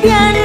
piano.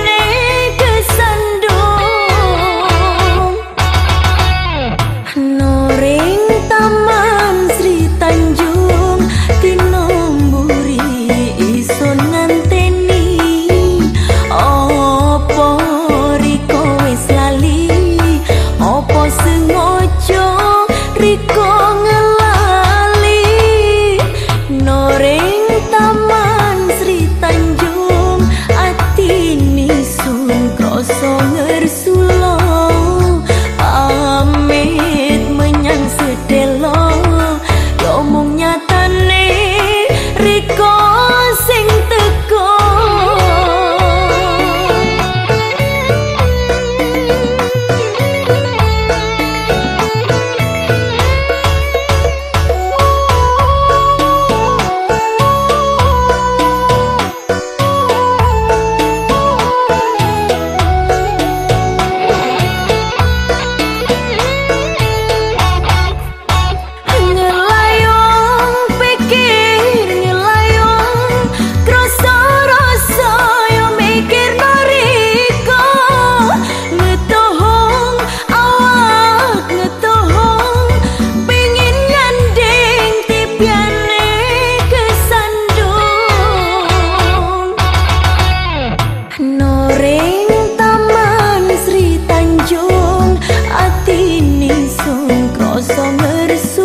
Sommer ist so